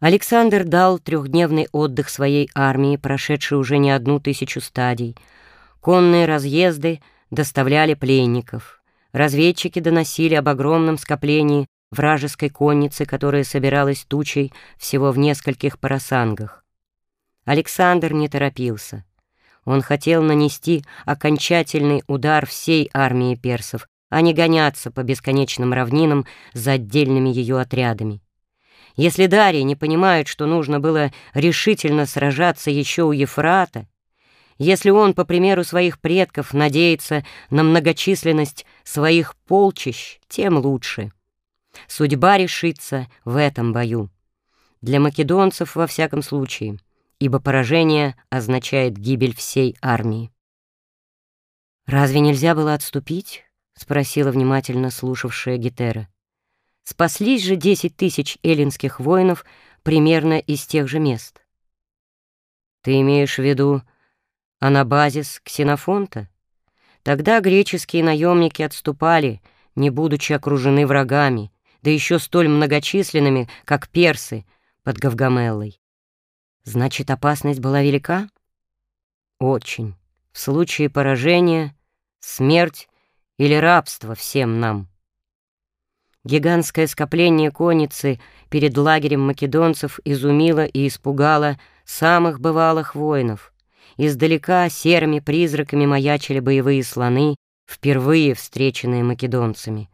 Александр дал трехдневный отдых своей армии, прошедшей уже не одну тысячу стадий. Конные разъезды доставляли пленников. Разведчики доносили об огромном скоплении вражеской конницы, которая собиралась тучей всего в нескольких парасангах. Александр не торопился. Он хотел нанести окончательный удар всей армии персов, а не гоняться по бесконечным равнинам за отдельными ее отрядами. Если Дарий не понимает, что нужно было решительно сражаться еще у Ефрата, если он, по примеру своих предков, надеется на многочисленность своих полчищ, тем лучше. Судьба решится в этом бою. Для македонцев, во всяком случае, ибо поражение означает гибель всей армии. «Разве нельзя было отступить?» — спросила внимательно слушавшая Гетера. Спаслись же десять тысяч эллинских воинов примерно из тех же мест. Ты имеешь в виду анабазис Ксенофонта? Тогда греческие наемники отступали, не будучи окружены врагами, да еще столь многочисленными, как персы под Гавгамеллой. Значит, опасность была велика? Очень. В случае поражения — смерть или рабство всем нам. Гигантское скопление конницы перед лагерем македонцев изумило и испугало самых бывалых воинов. Издалека серыми призраками маячили боевые слоны, впервые встреченные македонцами.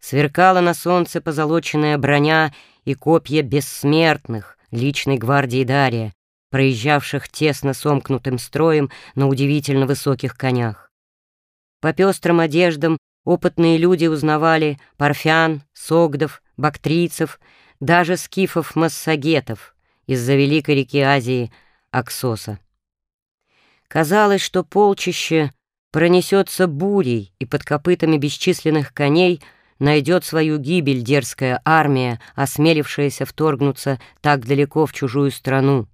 Сверкала на солнце позолоченная броня и копья бессмертных, личной гвардии Дария, проезжавших тесно сомкнутым строем на удивительно высоких конях. По пестрым одеждам Опытные люди узнавали парфян, согдов, бактрийцев, даже скифов-массагетов из-за великой реки Азии Аксоса. Казалось, что полчище пронесется бурей, и под копытами бесчисленных коней найдет свою гибель дерзкая армия, осмелившаяся вторгнуться так далеко в чужую страну,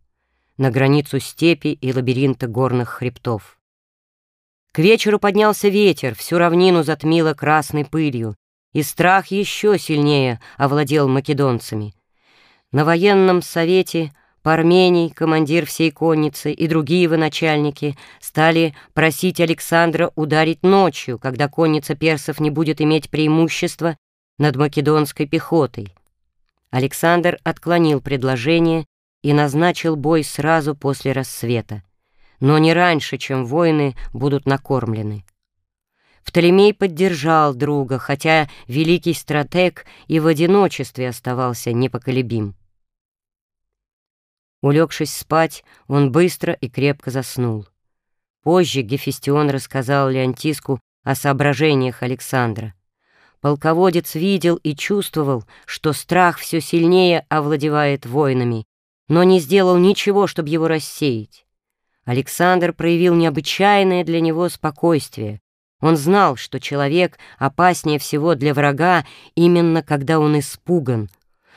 на границу степи и лабиринта горных хребтов. К вечеру поднялся ветер, всю равнину затмило красной пылью, и страх еще сильнее овладел македонцами. На военном совете Пармений, командир всей конницы, и другие военачальники стали просить Александра ударить ночью, когда конница персов не будет иметь преимущества над македонской пехотой. Александр отклонил предложение и назначил бой сразу после рассвета но не раньше, чем воины будут накормлены. Птолемей поддержал друга, хотя великий стратег и в одиночестве оставался непоколебим. Улегшись спать, он быстро и крепко заснул. Позже Гефестион рассказал Леонтиску о соображениях Александра. Полководец видел и чувствовал, что страх все сильнее овладевает воинами, но не сделал ничего, чтобы его рассеять. Александр проявил необычайное для него спокойствие. Он знал, что человек опаснее всего для врага именно когда он испуган.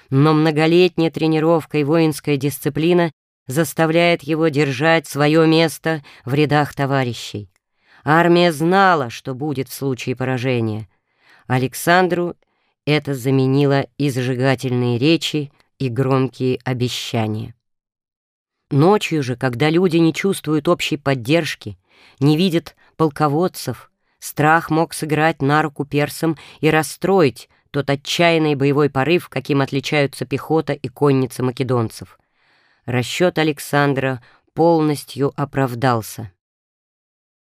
Но многолетняя тренировка и воинская дисциплина заставляет его держать свое место в рядах товарищей. Армия знала, что будет в случае поражения. Александру это заменило и зажигательные речи, и громкие обещания. Ночью же, когда люди не чувствуют общей поддержки, не видят полководцев, страх мог сыграть на руку персам и расстроить тот отчаянный боевой порыв, каким отличаются пехота и конница македонцев. Расчет Александра полностью оправдался.